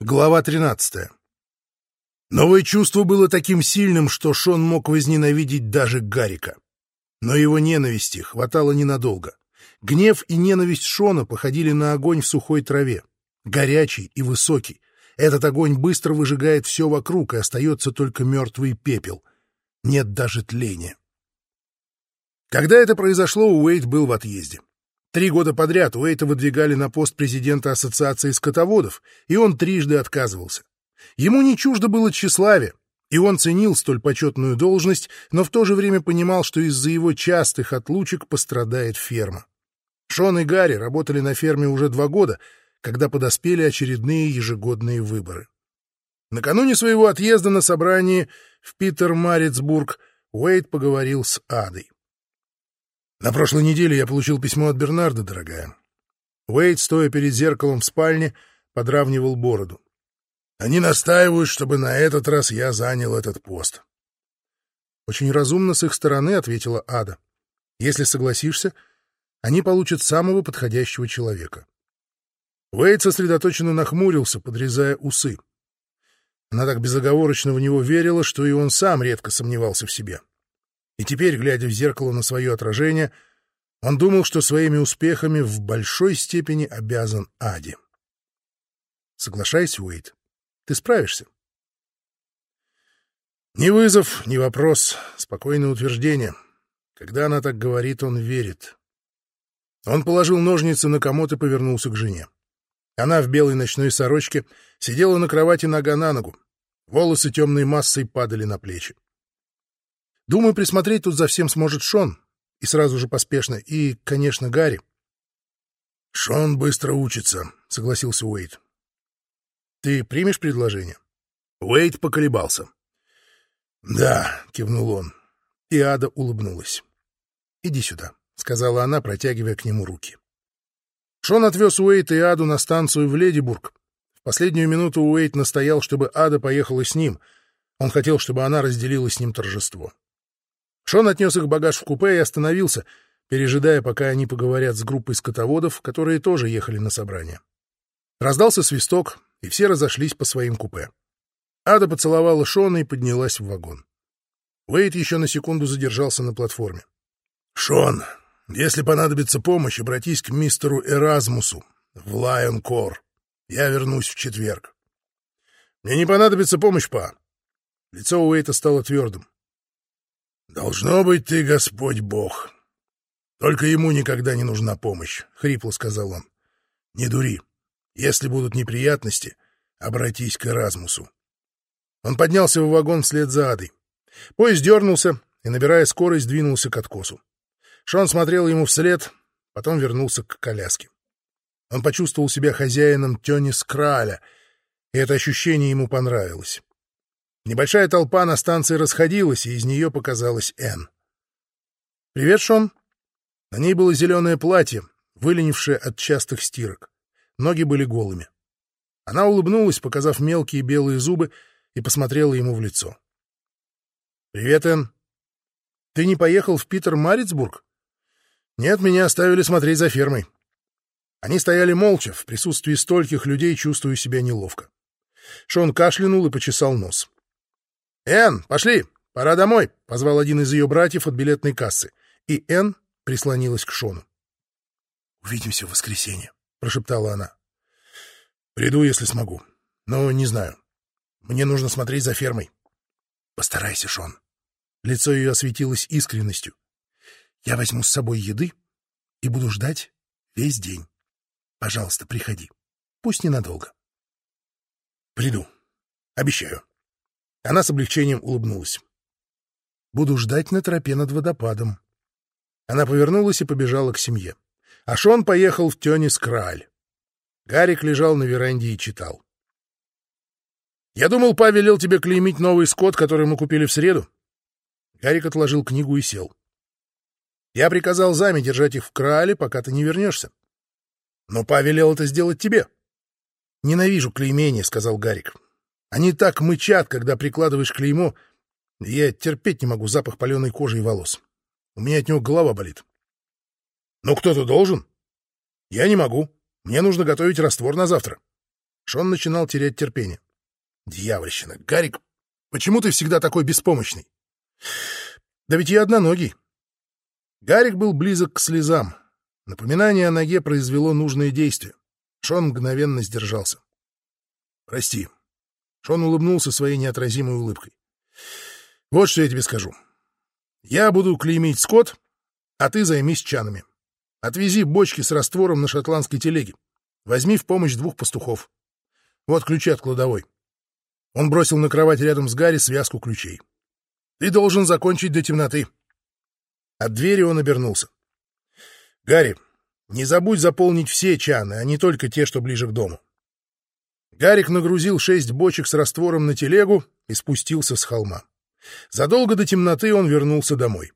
Глава 13. Новое чувство было таким сильным, что Шон мог возненавидеть даже Гарика. Но его ненависти хватало ненадолго. Гнев и ненависть Шона походили на огонь в сухой траве. Горячий и высокий. Этот огонь быстро выжигает все вокруг, и остается только мертвый пепел. Нет даже тления. Когда это произошло, Уэйт был в отъезде. Три года подряд Уэйта выдвигали на пост президента Ассоциации скотоводов, и он трижды отказывался. Ему не чуждо было тщеславие, и он ценил столь почетную должность, но в то же время понимал, что из-за его частых отлучек пострадает ферма. Шон и Гарри работали на ферме уже два года, когда подоспели очередные ежегодные выборы. Накануне своего отъезда на собрании в Питер-Марицбург Уэйт поговорил с Адой. На прошлой неделе я получил письмо от Бернарда, дорогая. Уэйд, стоя перед зеркалом в спальне, подравнивал бороду. Они настаивают, чтобы на этот раз я занял этот пост. Очень разумно с их стороны, — ответила Ада. Если согласишься, они получат самого подходящего человека. Уэйд сосредоточенно нахмурился, подрезая усы. Она так безоговорочно в него верила, что и он сам редко сомневался в себе. — и теперь, глядя в зеркало на свое отражение, он думал, что своими успехами в большой степени обязан Аде. Соглашайся, Уэйт, ты справишься. Ни вызов, ни вопрос, спокойное утверждение. Когда она так говорит, он верит. Он положил ножницы на комод и повернулся к жене. Она в белой ночной сорочке сидела на кровати нога на ногу. Волосы темной массой падали на плечи. Думаю, присмотреть тут за всем сможет Шон. И сразу же поспешно. И, конечно, Гарри. «Шон быстро учится», — согласился Уэйт. «Ты примешь предложение?» Уэйт поколебался. «Да», — кивнул он. И Ада улыбнулась. «Иди сюда», — сказала она, протягивая к нему руки. Шон отвез Уэйта и Аду на станцию в Ледибург. В последнюю минуту Уэйт настоял, чтобы Ада поехала с ним. Он хотел, чтобы она разделила с ним торжество. Шон отнес их багаж в купе и остановился, пережидая, пока они поговорят с группой скотоводов, которые тоже ехали на собрание. Раздался свисток, и все разошлись по своим купе. Ада поцеловала Шона и поднялась в вагон. Уэйт еще на секунду задержался на платформе. «Шон, если понадобится помощь, обратись к мистеру Эразмусу в Лайон Кор. Я вернусь в четверг». «Мне не понадобится помощь, па». Лицо Уэйта стало твердым. «Должно быть, ты Господь Бог. Только ему никогда не нужна помощь», — хрипло сказал он. «Не дури. Если будут неприятности, обратись к Эразмусу». Он поднялся в вагон вслед за Адой. Поезд дернулся и, набирая скорость, двинулся к откосу. Шон смотрел ему вслед, потом вернулся к коляске. Он почувствовал себя хозяином Тёнис Краля, и это ощущение ему понравилось. Небольшая толпа на станции расходилась, и из нее показалась Энн. «Привет, Шон!» На ней было зеленое платье, выленившее от частых стирок. Ноги были голыми. Она улыбнулась, показав мелкие белые зубы, и посмотрела ему в лицо. «Привет, Энн. Ты не поехал в Питер-Марицбург?» «Нет, меня оставили смотреть за фермой». Они стояли молча, в присутствии стольких людей, чувствуя себя неловко. Шон кашлянул и почесал нос. «Энн, пошли! Пора домой!» — позвал один из ее братьев от билетной кассы. И Энн прислонилась к Шону. «Увидимся в воскресенье», — прошептала она. «Приду, если смогу. Но не знаю. Мне нужно смотреть за фермой». «Постарайся, Шон». Лицо ее осветилось искренностью. «Я возьму с собой еды и буду ждать весь день. Пожалуйста, приходи. Пусть ненадолго». «Приду. Обещаю». Она с облегчением улыбнулась. «Буду ждать на тропе над водопадом». Она повернулась и побежала к семье. А Шон поехал в Тёнис Краль. Гарик лежал на веранде и читал. «Я думал, Па велел тебе клеймить новый скот, который мы купили в среду». Гарик отложил книгу и сел. «Я приказал Заме держать их в Крале, пока ты не вернешься. Но Па велел это сделать тебе». «Ненавижу клеймение», — сказал Гарик. Они так мычат, когда прикладываешь клеймо. Я терпеть не могу запах паленой кожи и волос. У меня от него голова болит. Ну, кто-то должен. Я не могу. Мне нужно готовить раствор на завтра. Шон начинал терять терпение. Дьявольщина. Гарик, почему ты всегда такой беспомощный? Да ведь я одноногий. Гарик был близок к слезам. Напоминание о ноге произвело нужное действие. Шон мгновенно сдержался. «Прости». Шон улыбнулся своей неотразимой улыбкой. «Вот что я тебе скажу. Я буду клеймить скот, а ты займись чанами. Отвези бочки с раствором на шотландской телеге. Возьми в помощь двух пастухов. Вот ключи от кладовой. Он бросил на кровать рядом с Гарри связку ключей. Ты должен закончить до темноты. От двери он обернулся. Гарри, не забудь заполнить все чаны, а не только те, что ближе к дому. Гарик нагрузил шесть бочек с раствором на телегу и спустился с холма. Задолго до темноты он вернулся домой.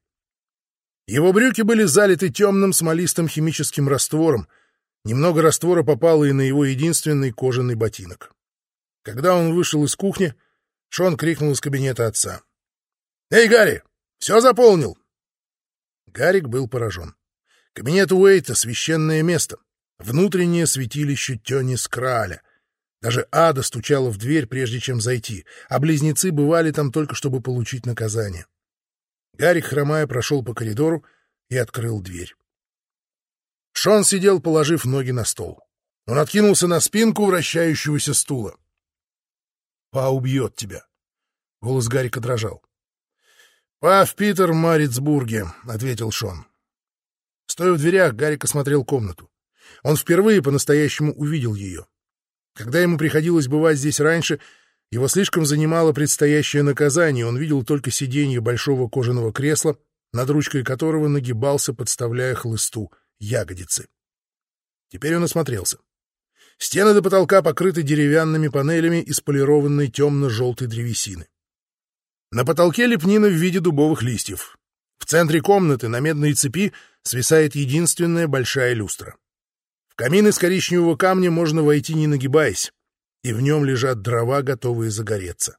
Его брюки были залиты темным смолистым химическим раствором. Немного раствора попало и на его единственный кожаный ботинок. Когда он вышел из кухни, Шон крикнул из кабинета отца. «Эй, Гарри, все заполнил?» Гарик был поражен. Кабинет Уэйта — священное место. Внутреннее святилище Тёни Скраля. Даже Ада стучала в дверь, прежде чем зайти, а близнецы бывали там только, чтобы получить наказание. Гарик, хромая, прошел по коридору и открыл дверь. Шон сидел, положив ноги на стол. Он откинулся на спинку вращающегося стула. «Па убьет тебя!» Голос Гарика дрожал. «Па в Питер Марицбурге», — ответил Шон. Стоя в дверях, Гарик осмотрел комнату. Он впервые по-настоящему увидел ее. Когда ему приходилось бывать здесь раньше, его слишком занимало предстоящее наказание, он видел только сиденье большого кожаного кресла, над ручкой которого нагибался, подставляя хлысту, ягодицы. Теперь он осмотрелся. Стены до потолка покрыты деревянными панелями из полированной темно-желтой древесины. На потолке лепнина в виде дубовых листьев. В центре комнаты на медной цепи свисает единственная большая люстра. Камин из коричневого камня можно войти не нагибаясь, и в нем лежат дрова, готовые загореться.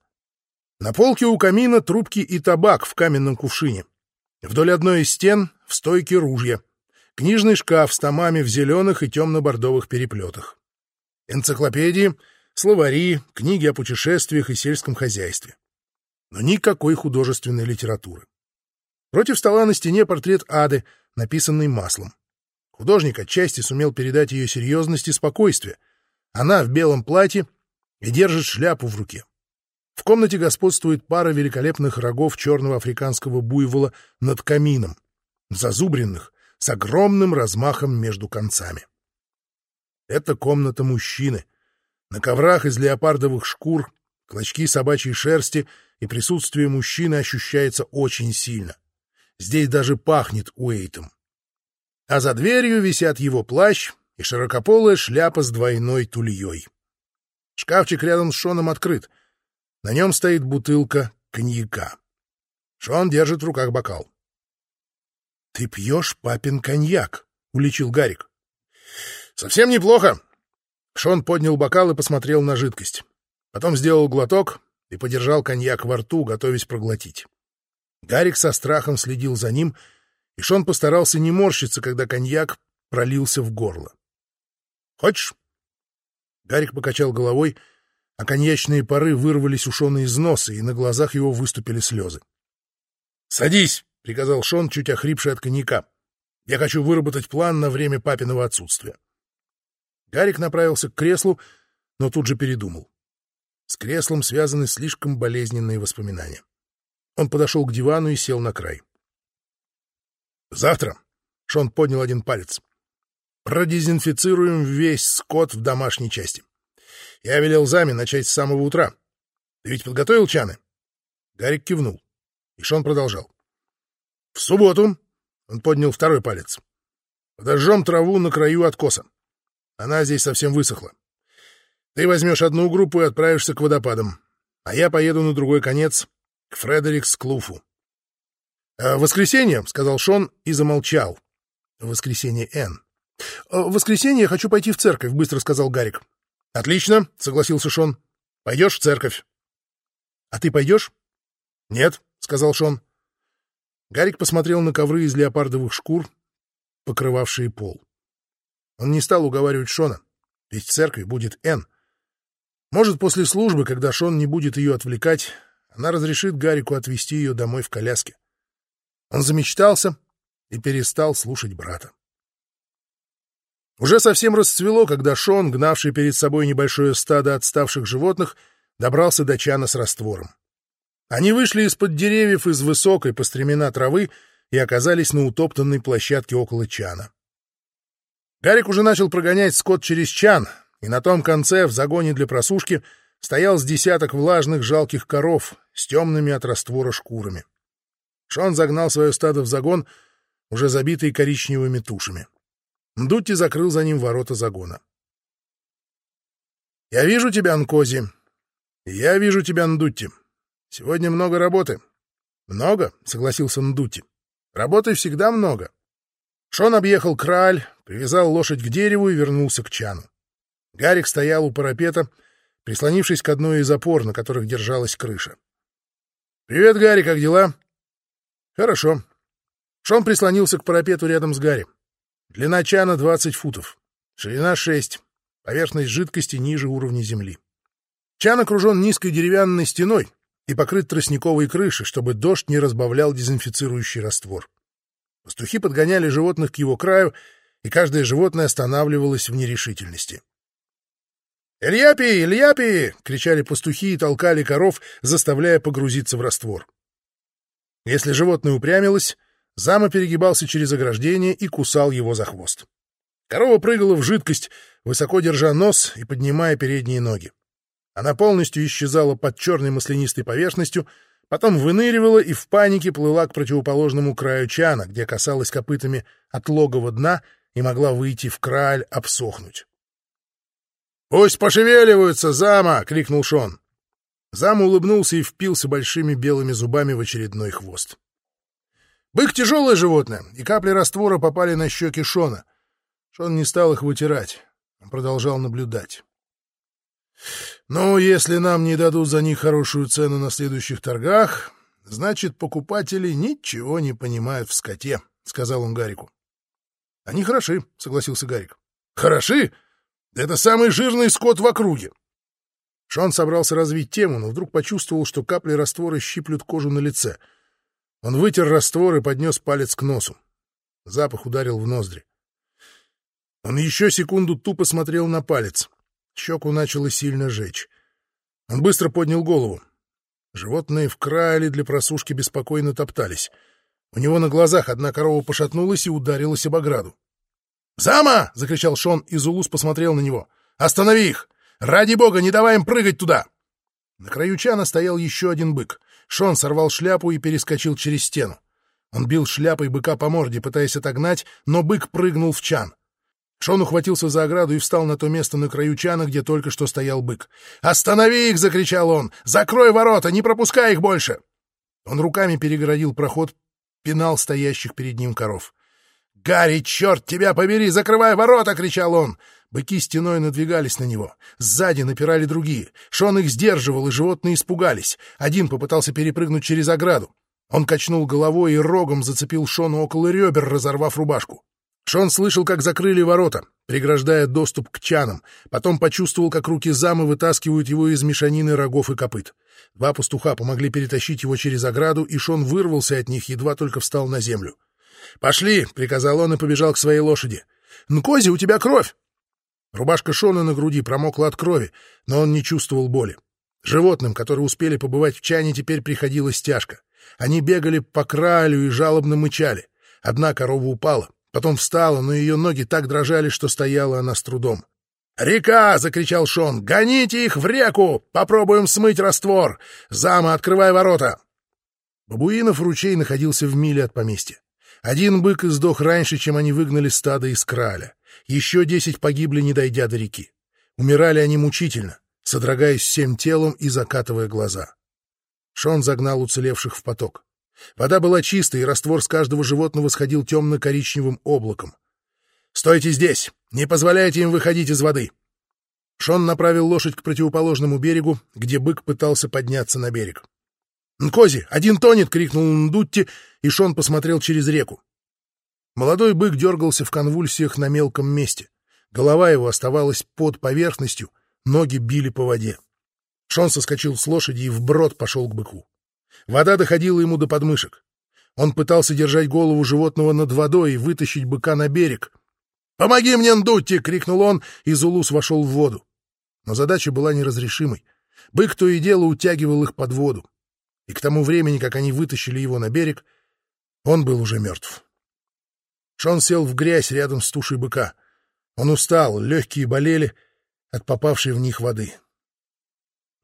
На полке у камина трубки и табак в каменном кувшине. Вдоль одной из стен в стойке ружья. Книжный шкаф с томами в зеленых и темно-бордовых переплетах. Энциклопедии, словари, книги о путешествиях и сельском хозяйстве. Но никакой художественной литературы. Против стола на стене портрет Ады, написанный маслом. Художник отчасти сумел передать ее серьезность и спокойствие. Она в белом платье и держит шляпу в руке. В комнате господствует пара великолепных рогов черного африканского буйвола над камином, зазубренных, с огромным размахом между концами. Это комната мужчины. На коврах из леопардовых шкур, клочки собачьей шерсти и присутствие мужчины ощущается очень сильно. Здесь даже пахнет Уэйтом. А за дверью висят его плащ и широкополая шляпа с двойной тульей. Шкафчик рядом с Шоном открыт. На нем стоит бутылка коньяка. Шон держит в руках бокал. — Ты пьешь папин коньяк, — уличил Гарик. — Совсем неплохо. Шон поднял бокал и посмотрел на жидкость. Потом сделал глоток и подержал коньяк во рту, готовясь проглотить. Гарик со страхом следил за ним, и Шон постарался не морщиться, когда коньяк пролился в горло. «Хочешь?» Гарик покачал головой, а коньячные пары вырвались у Шона из носа, и на глазах его выступили слезы. «Садись!» — приказал Шон, чуть охрипший от коньяка. «Я хочу выработать план на время папиного отсутствия». Гарик направился к креслу, но тут же передумал. С креслом связаны слишком болезненные воспоминания. Он подошел к дивану и сел на край. «Завтра», — Шон поднял один палец, — «продезинфицируем весь скот в домашней части. Я велел Заме начать с самого утра. Ты ведь подготовил чаны?» Гарик кивнул, и Шон продолжал. «В субботу», — он поднял второй палец, — «подожжем траву на краю откоса. Она здесь совсем высохла. Ты возьмешь одну группу и отправишься к водопадам, а я поеду на другой конец к Фредерикс Клуфу. «Э, «Воскресенье», — сказал Шон и замолчал. «Воскресенье Н». «Э, «В воскресенье я хочу пойти в церковь», — быстро сказал Гарик. «Отлично», — согласился Шон. «Пойдешь в церковь». «А ты пойдешь?» «Нет», — сказал Шон. Гарик посмотрел на ковры из леопардовых шкур, покрывавшие пол. Он не стал уговаривать Шона, ведь в церкви будет Н. Может, после службы, когда Шон не будет ее отвлекать, она разрешит Гарику отвезти ее домой в коляске. Он замечтался и перестал слушать брата. Уже совсем расцвело, когда Шон, гнавший перед собой небольшое стадо отставших животных, добрался до чана с раствором. Они вышли из-под деревьев из высокой по стремена травы и оказались на утоптанной площадке около чана. Гарик уже начал прогонять скот через чан, и на том конце, в загоне для просушки, стоял с десяток влажных жалких коров с темными от раствора шкурами. Шон загнал свое стадо в загон, уже забитый коричневыми тушами. Мдутти закрыл за ним ворота загона. — Я вижу тебя, Нкози. Я вижу тебя, Ндутти. Сегодня много работы. — Много, — согласился Ндутти. — Работы всегда много. Шон объехал краль, привязал лошадь к дереву и вернулся к чану. Гарик стоял у парапета, прислонившись к одной из опор, на которых держалась крыша. «Привет, Гарри, как дела?» «Хорошо». Шон прислонился к парапету рядом с Гарри. Длина чана 20 футов, ширина 6, поверхность жидкости ниже уровня земли. Чан окружен низкой деревянной стеной и покрыт тростниковой крышей, чтобы дождь не разбавлял дезинфицирующий раствор. Пастухи подгоняли животных к его краю, и каждое животное останавливалось в нерешительности. «Ильяпи! Ильяпи!» — кричали пастухи и толкали коров, заставляя погрузиться в раствор. Если животное упрямилось, Зама перегибался через ограждение и кусал его за хвост. Корова прыгала в жидкость, высоко держа нос и поднимая передние ноги. Она полностью исчезала под черной маслянистой поверхностью, потом выныривала и в панике плыла к противоположному краю чана, где касалась копытами от логового дна и могла выйти в краль обсохнуть. «Пусть пошевеливаются, Зама!» — крикнул Шон. Зама улыбнулся и впился большими белыми зубами в очередной хвост. Бык — тяжелое животное, и капли раствора попали на щеки Шона. Шон не стал их вытирать, он продолжал наблюдать. «Ну, если нам не дадут за них хорошую цену на следующих торгах, значит, покупатели ничего не понимают в скоте», — сказал он Гарику. «Они хороши», — согласился Гарик. «Хороши? Это самый жирный скот в округе». Шон собрался развить тему, но вдруг почувствовал, что капли раствора щиплют кожу на лице — он вытер раствор и поднес палец к носу. Запах ударил в ноздри. Он еще секунду тупо смотрел на палец. Щеку начало сильно жечь. Он быстро поднял голову. Животные в крайле для просушки беспокойно топтались. У него на глазах одна корова пошатнулась и ударилась об ограду. «Зама!» — закричал Шон, и Зулус посмотрел на него. «Останови их! Ради бога, не давай им прыгать туда!» На краю чана стоял еще один бык. Шон сорвал шляпу и перескочил через стену. Он бил шляпой быка по морде, пытаясь отогнать, но бык прыгнул в чан. Шон ухватился за ограду и встал на то место на краю чана, где только что стоял бык. «Останови их!» — закричал он. «Закрой ворота! Не пропускай их больше!» Он руками перегородил проход, пинал стоящих перед ним коров. «Гарри, черт тебя побери! Закрывай ворота!» — кричал он. Быки стеной надвигались на него. Сзади напирали другие. Шон их сдерживал, и животные испугались. Один попытался перепрыгнуть через ограду. Он качнул головой и рогом зацепил Шону около ребер, разорвав рубашку. Шон слышал, как закрыли ворота, преграждая доступ к чанам. Потом почувствовал, как руки замы вытаскивают его из мешанины рогов и копыт. Два пастуха помогли перетащить его через ограду, и Шон вырвался от них, едва только встал на землю. «Пошли!» — приказал он и побежал к своей лошади. «Нкози, у тебя кровь!» Рубашка Шона на груди промокла от крови, но он не чувствовал боли. Животным, которые успели побывать в чане, теперь приходилось тяжко. Они бегали по кралю и жалобно мычали. Одна корова упала, потом встала, но ее ноги так дрожали, что стояла она с трудом. «Река!» — закричал Шон. «Гоните их в реку! Попробуем смыть раствор! Зама, открывай ворота!» Бабуинов ручей находился в миле от поместья. Один бык издох раньше, чем они выгнали стадо из краля. Еще десять погибли, не дойдя до реки. Умирали они мучительно, содрогаясь всем телом и закатывая глаза. Шон загнал уцелевших в поток. Вода была чистой, и раствор с каждого животного сходил темно-коричневым облаком. «Стойте здесь! Не позволяйте им выходить из воды!» Шон направил лошадь к противоположному берегу, где бык пытался подняться на берег. «Нкози, один тонет!» — крикнул Ндутти, и Шон посмотрел через реку. Молодой бык дергался в конвульсиях на мелком месте. Голова его оставалась под поверхностью, ноги били по воде. Шон соскочил с лошади и вброд пошел к быку. Вода доходила ему до подмышек. Он пытался держать голову животного над водой и вытащить быка на берег. «Помоги мне, Ндутти!» — крикнул он, и Зулус вошел в воду. Но задача была неразрешимой. Бык то и дело утягивал их под воду. И к тому времени, как они вытащили его на берег, он был уже мертв. Шон сел в грязь рядом с тушей быка. Он устал, легкие болели от попавшей в них воды.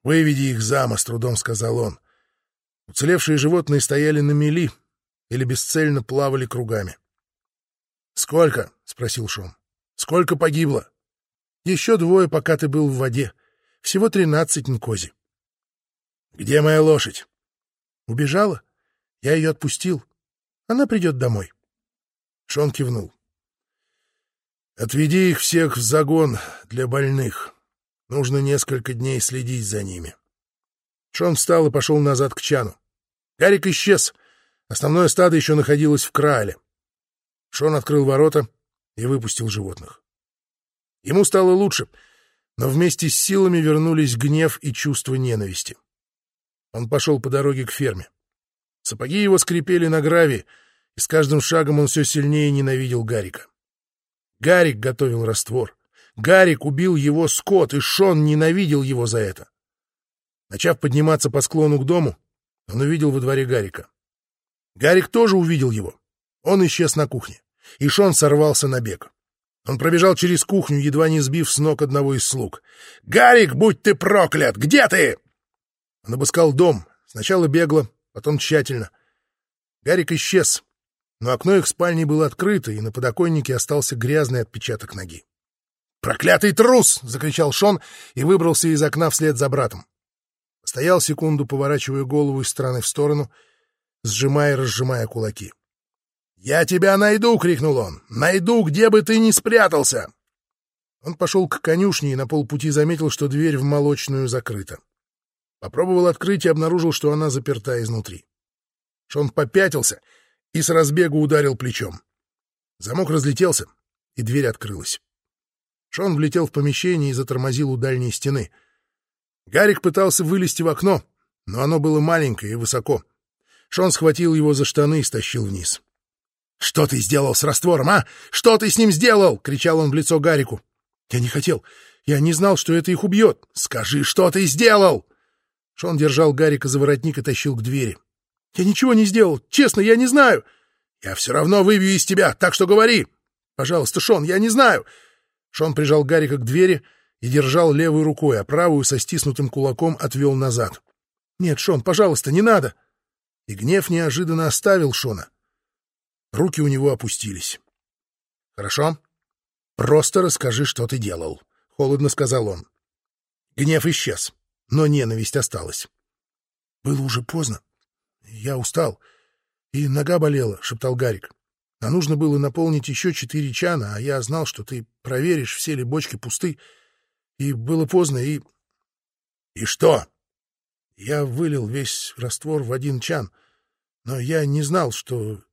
«Выведи их зама», — с трудом сказал он. Уцелевшие животные стояли на мели или бесцельно плавали кругами. «Сколько?» — спросил Шон. «Сколько погибло?» «Еще двое, пока ты был в воде. Всего тринадцать нкози». «Где моя лошадь?» «Убежала. Я ее отпустил. Она придет домой». Шон кивнул. «Отведи их всех в загон для больных. Нужно несколько дней следить за ними». Шон встал и пошел назад к Чану. Гарик исчез. Основное стадо еще находилось в Краале. Шон открыл ворота и выпустил животных. Ему стало лучше, но вместе с силами вернулись гнев и чувство ненависти. Он пошел по дороге к ферме. Сапоги его скрипели на гравии, и с каждым шагом он все сильнее ненавидел Гарика. Гарик готовил раствор. Гарик убил его скот, и Шон ненавидел его за это. Начав подниматься по склону к дому, он увидел во дворе Гарика. Гарик тоже увидел его. Он исчез на кухне, и Шон сорвался на бег. Он пробежал через кухню, едва не сбив с ног одного из слуг. «Гарик, будь ты проклят! Где ты?» Он обыскал дом, сначала бегло, потом тщательно. Гарик исчез, но окно их спальни было открыто, и на подоконнике остался грязный отпечаток ноги. «Проклятый трус!» — закричал Шон и выбрался из окна вслед за братом. Стоял секунду, поворачивая голову из стороны в сторону, сжимая и разжимая кулаки. «Я тебя найду!» — крикнул он. «Найду, где бы ты ни спрятался!» Он пошел к конюшне и на полпути заметил, что дверь в молочную закрыта. Попробовал открыть и обнаружил, что она заперта изнутри. Шон попятился и с разбегу ударил плечом. Замок разлетелся, и дверь открылась. Шон влетел в помещение и затормозил у дальней стены. Гарик пытался вылезти в окно, но оно было маленькое и высоко. Шон схватил его за штаны и стащил вниз. «Что ты сделал с раствором, а? Что ты с ним сделал?» — кричал он в лицо Гарику. «Я не хотел. Я не знал, что это их убьет. Скажи, что ты сделал?» Шон держал Гарика за воротник и тащил к двери. «Я ничего не сделал. Честно, я не знаю. Я все равно выбью из тебя, так что говори. Пожалуйста, Шон, я не знаю». Шон прижал Гарика к двери и держал левой рукой, а правую со стиснутым кулаком отвел назад. «Нет, Шон, пожалуйста, не надо!» И гнев неожиданно оставил Шона. Руки у него опустились. «Хорошо. Просто расскажи, что ты делал», — холодно сказал он. Гнев исчез, но ненависть осталась. «Было уже поздно. Я устал. И нога болела», — шептал Гарик. «А нужно было наполнить еще четыре чана, а я знал, что ты проверишь, все ли бочки пусты. И было поздно, и...» «И что?» Я вылил весь раствор в один чан, но я не знал, что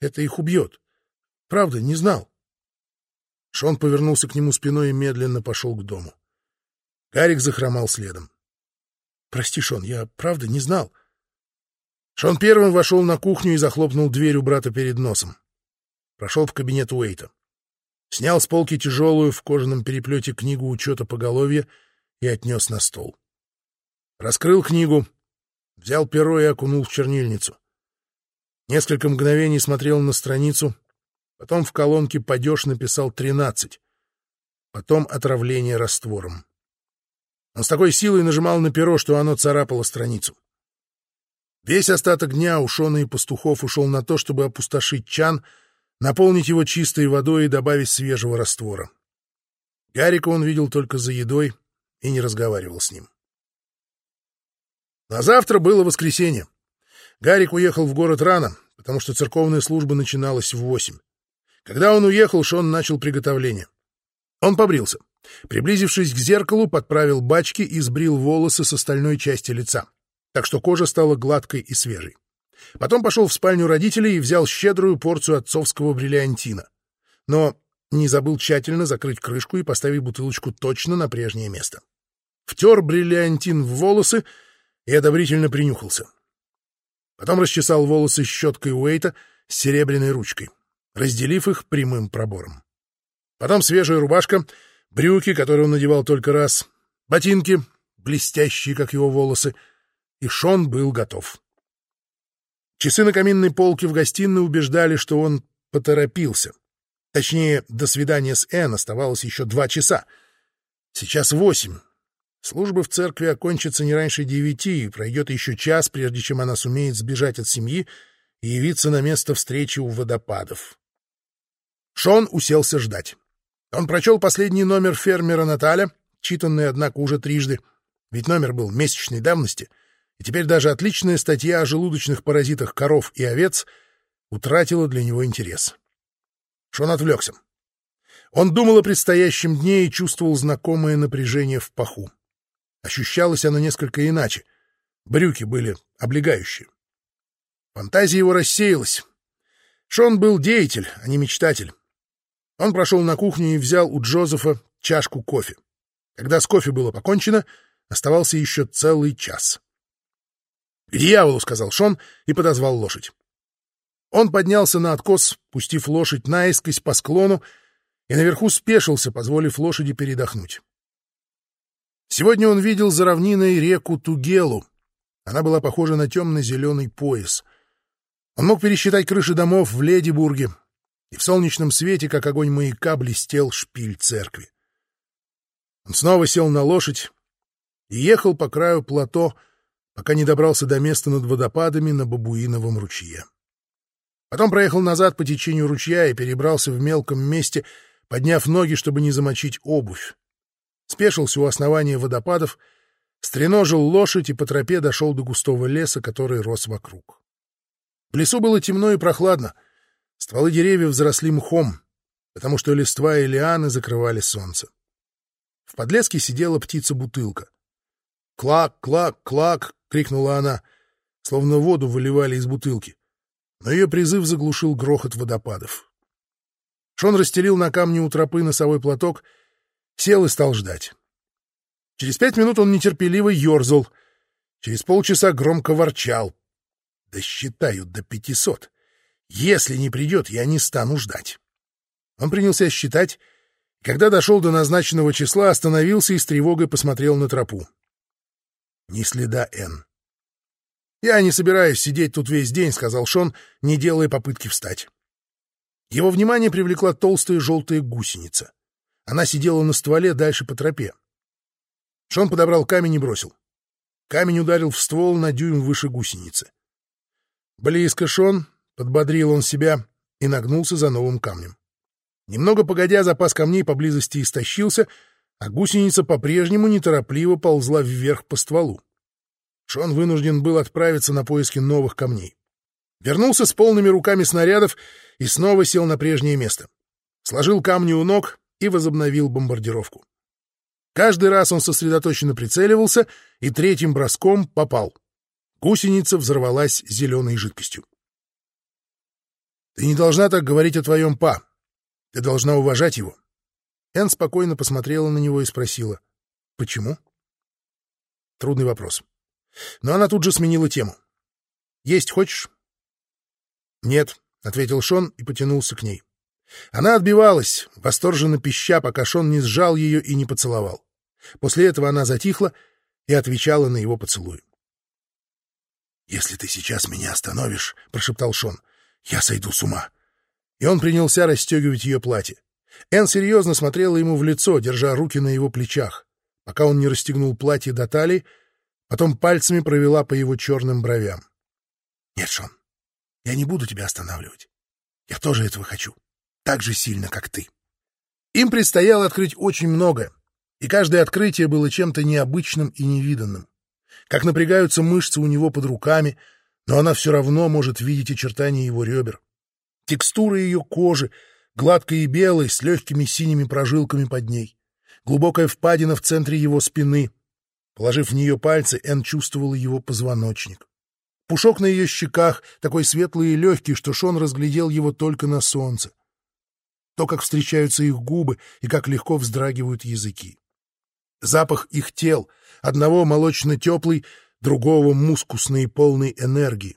это их убьет. Правда, не знал. Шон повернулся к нему спиной и медленно пошел к дому. Гарик захромал следом. «Прости, Шон, я правда не знал». Шон первым вошел на кухню и захлопнул дверь у брата перед носом. Прошел в кабинет Уэйта. Снял с полки тяжелую в кожаном переплете книгу учета поголовья и отнес на стол. Раскрыл книгу, взял перо и окунул в чернильницу. Несколько мгновений смотрел на страницу, потом в колонке падеж написал «тринадцать», потом отравление раствором. Он с такой силой нажимал на перо, что оно царапало страницу. Весь остаток дня у Шона и пастухов ушел на то, чтобы опустошить чан, наполнить его чистой водой и добавить свежего раствора. Гарика он видел только за едой и не разговаривал с ним. На завтра было воскресенье. Гарик уехал в город рано, потому что церковная служба начиналась в восемь. Когда он уехал, Шон начал приготовление. Он побрился. Приблизившись к зеркалу, подправил бачки и сбрил волосы с остальной части лица, так что кожа стала гладкой и свежей. Потом пошел в спальню родителей и взял щедрую порцию отцовского бриллиантина. Но не забыл тщательно закрыть крышку и поставить бутылочку точно на прежнее место. втер бриллиантин в волосы и одобрительно принюхался. Потом расчесал волосы щеткой Уэйта с серебряной ручкой, разделив их прямым пробором. Потом свежая рубашка, брюки, которые он надевал только раз, ботинки, блестящие, как его волосы, и Шон был готов. Часы на каминной полке в гостиной убеждали, что он поторопился. Точнее, до свидания с Энн оставалось еще два часа. Сейчас восемь. Служба в церкви окончится не раньше девяти, и пройдет еще час, прежде чем она сумеет сбежать от семьи и явиться на место встречи у водопадов. Шон уселся ждать. Он прочел последний номер фермера Наталя, читанный, однако, уже трижды, ведь номер был месячной давности — и теперь даже отличная статья о желудочных паразитах коров и овец утратила для него интерес. Шон отвлекся. Он думал о предстоящем дне и чувствовал знакомое напряжение в паху. Ощущалось оно несколько иначе. Брюки были облегающие. Фантазия его рассеялась. Шон был деятель, а не мечтатель. Он прошел на кухню и взял у Джозефа чашку кофе. Когда с кофе было покончено, оставался еще целый час. «К дьяволу!» — сказал Шон и подозвал лошадь. Он поднялся на откос, пустив лошадь наискось по склону, и наверху спешился, позволив лошади передохнуть. Сегодня он видел за равниной реку Тугелу. Она была похожа на темно-зеленый пояс. Он мог пересчитать крыши домов в Ледибурге, и в солнечном свете, как огонь маяка, блестел шпиль церкви. Он снова сел на лошадь и ехал по краю плато, пока не добрался до места над водопадами на Бабуиновом ручье. Потом проехал назад по течению ручья и перебрался в мелком месте, подняв ноги, чтобы не замочить обувь. Спешился у основания водопадов, стреножил лошадь и по тропе дошел до густого леса, который рос вокруг. В лесу было темно и прохладно. Стволы деревьев заросли мхом, потому что листва и лианы закрывали солнце. В подлеске сидела птица-бутылка. «Клак, клак, клак!» — крикнула она, словно воду выливали из бутылки. Но ее призыв заглушил грохот водопадов. Шон расстелил на камне у тропы носовой платок, сел и стал ждать. Через пять минут он нетерпеливо ерзал, через полчаса громко ворчал. «Да считаю до пятисот. Если не придет, я не стану ждать». Он принялся считать, когда дошел до назначенного числа, остановился и с тревогой посмотрел на тропу. Ни следа Н. «Я не собираюсь сидеть тут весь день», — сказал Шон, не делая попытки встать. Его внимание привлекла толстая желтая гусеница. Она сидела на стволе дальше по тропе. Шон подобрал камень и бросил. Камень ударил в ствол на дюйм выше гусеницы. «Близко, Шон!» — подбодрил он себя и нагнулся за новым камнем. Немного погодя, запас камней поблизости истощился — а гусеница по-прежнему неторопливо ползла вверх по стволу. Шон вынужден был отправиться на поиски новых камней. Вернулся с полными руками снарядов и снова сел на прежнее место. Сложил камни у ног и возобновил бомбардировку. Каждый раз он сосредоточенно прицеливался и третьим броском попал. Гусеница взорвалась зеленой жидкостью. «Ты не должна так говорить о твоем па. Ты должна уважать его. Энн спокойно посмотрела на него и спросила, «Почему?» Трудный вопрос. Но она тут же сменила тему. «Есть хочешь?» «Нет», — ответил Шон и потянулся к ней. Она отбивалась, восторженно пища, пока Шон не сжал ее и не поцеловал. После этого она затихла и отвечала на его поцелуй. «Если ты сейчас меня остановишь», — прошептал Шон, — «я сойду с ума». И он принялся расстегивать ее платье. Энн серьезно смотрела ему в лицо, держа руки на его плечах, пока он не расстегнул платье до талии, потом пальцами провела по его черным бровям. — Нет, Шон, я не буду тебя останавливать. Я тоже этого хочу. Так же сильно, как ты. Им предстояло открыть очень многое, и каждое открытие было чем-то необычным и невиданным. Как напрягаются мышцы у него под руками, но она все равно может видеть очертания его ребер. Текстура ее кожи — гладкой и белой, с легкими синими прожилками под ней. Глубокая впадина в центре его спины. Положив в нее пальцы, Энн чувствовала его позвоночник. Пушок на ее щеках, такой светлый и легкий, что Шон разглядел его только на солнце. То, как встречаются их губы и как легко вздрагивают языки. Запах их тел, одного молочно-теплый, другого мускусный и полный энергии.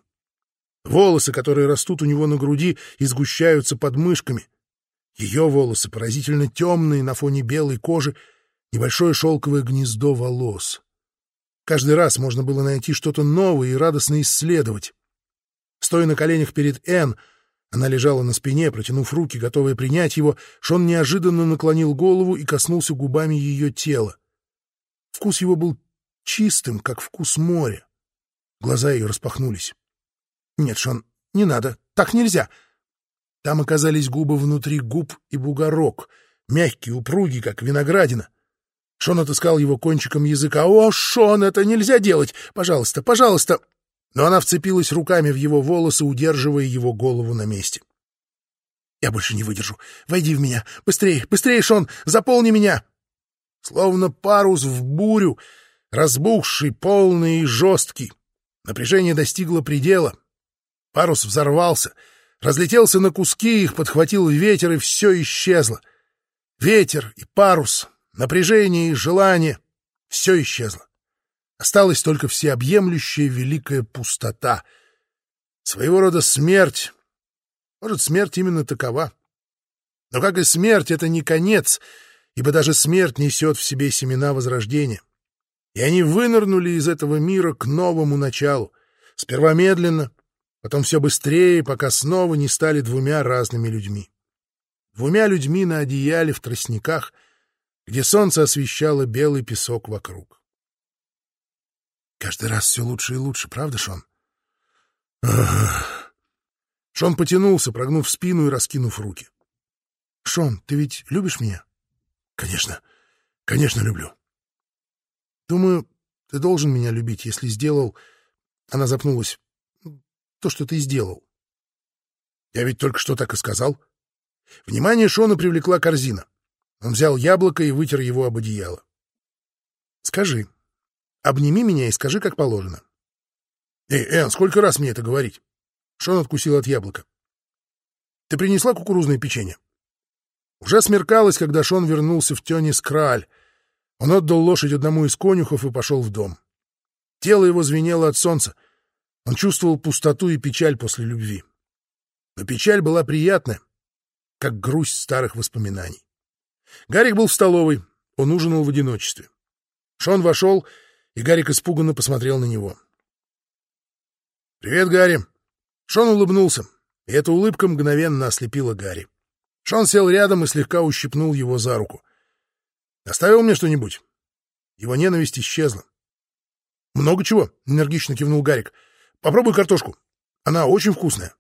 Волосы, которые растут у него на груди и сгущаются под мышками. Ее волосы поразительно темные на фоне белой кожи, небольшое шелковое гнездо волос. Каждый раз можно было найти что-то новое и радостно исследовать. Стоя на коленях перед Энн, она лежала на спине, протянув руки, готовая принять его, Шон неожиданно наклонил голову и коснулся губами ее тела. Вкус его был чистым, как вкус моря. Глаза ее распахнулись. «Нет, Шон, не надо, так нельзя!» Там оказались губы внутри губ и бугорок, мягкие, упругие, как виноградина. Шон отыскал его кончиком языка. «О, Шон, это нельзя делать! Пожалуйста, пожалуйста!» Но она вцепилась руками в его волосы, удерживая его голову на месте. «Я больше не выдержу. Войди в меня. Быстрее, быстрее, Шон! Заполни меня!» Словно парус в бурю, разбухший, полный и жесткий. Напряжение достигло предела. Парус взорвался, разлетелся на куски, их подхватил ветер, и все исчезло. Ветер и парус, напряжение и желание — все исчезло. Осталась только всеобъемлющая великая пустота. Своего рода смерть. Может, смерть именно такова. Но как и смерть, это не конец, ибо даже смерть несет в себе семена возрождения. И они вынырнули из этого мира к новому началу. Сперва медленно, потом все быстрее, пока снова не стали двумя разными людьми. Двумя людьми на одеяле в тростниках — где солнце освещало белый песок вокруг. Каждый раз все лучше и лучше, правда, Шон? Шон потянулся, прогнув спину и раскинув руки. Шон, ты ведь любишь меня? Конечно, конечно, люблю. Думаю, ты должен меня любить, если сделал... Она запнулась. То, что ты сделал. Я ведь только что так и сказал. Внимание Шона привлекла корзина. Он взял яблоко и вытер его об одеяло. «Скажи. Обними меня и скажи, как положено». «Эй, Эн, сколько раз мне это говорить?» Шон откусил от яблока. «Ты принесла кукурузное печенье?» Уже смеркалось, когда Шон вернулся в Тёнис Краль. Он отдал лошадь одному из конюхов и пошел в дом. Тело его звенело от солнца. Он чувствовал пустоту и печаль после любви. Но печаль была приятная, как грусть старых воспоминаний. Гарик был в столовой, он ужинал в одиночестве. Шон вошел, и Гарик испуганно посмотрел на него. «Привет, Гарри!» Шон улыбнулся, и эта улыбка мгновенно ослепила Гарри. Шон сел рядом и слегка ущипнул его за руку. «Оставил мне что-нибудь?» Его ненависть исчезла. «Много чего», — энергично кивнул Гарик. «Попробуй картошку. Она очень вкусная».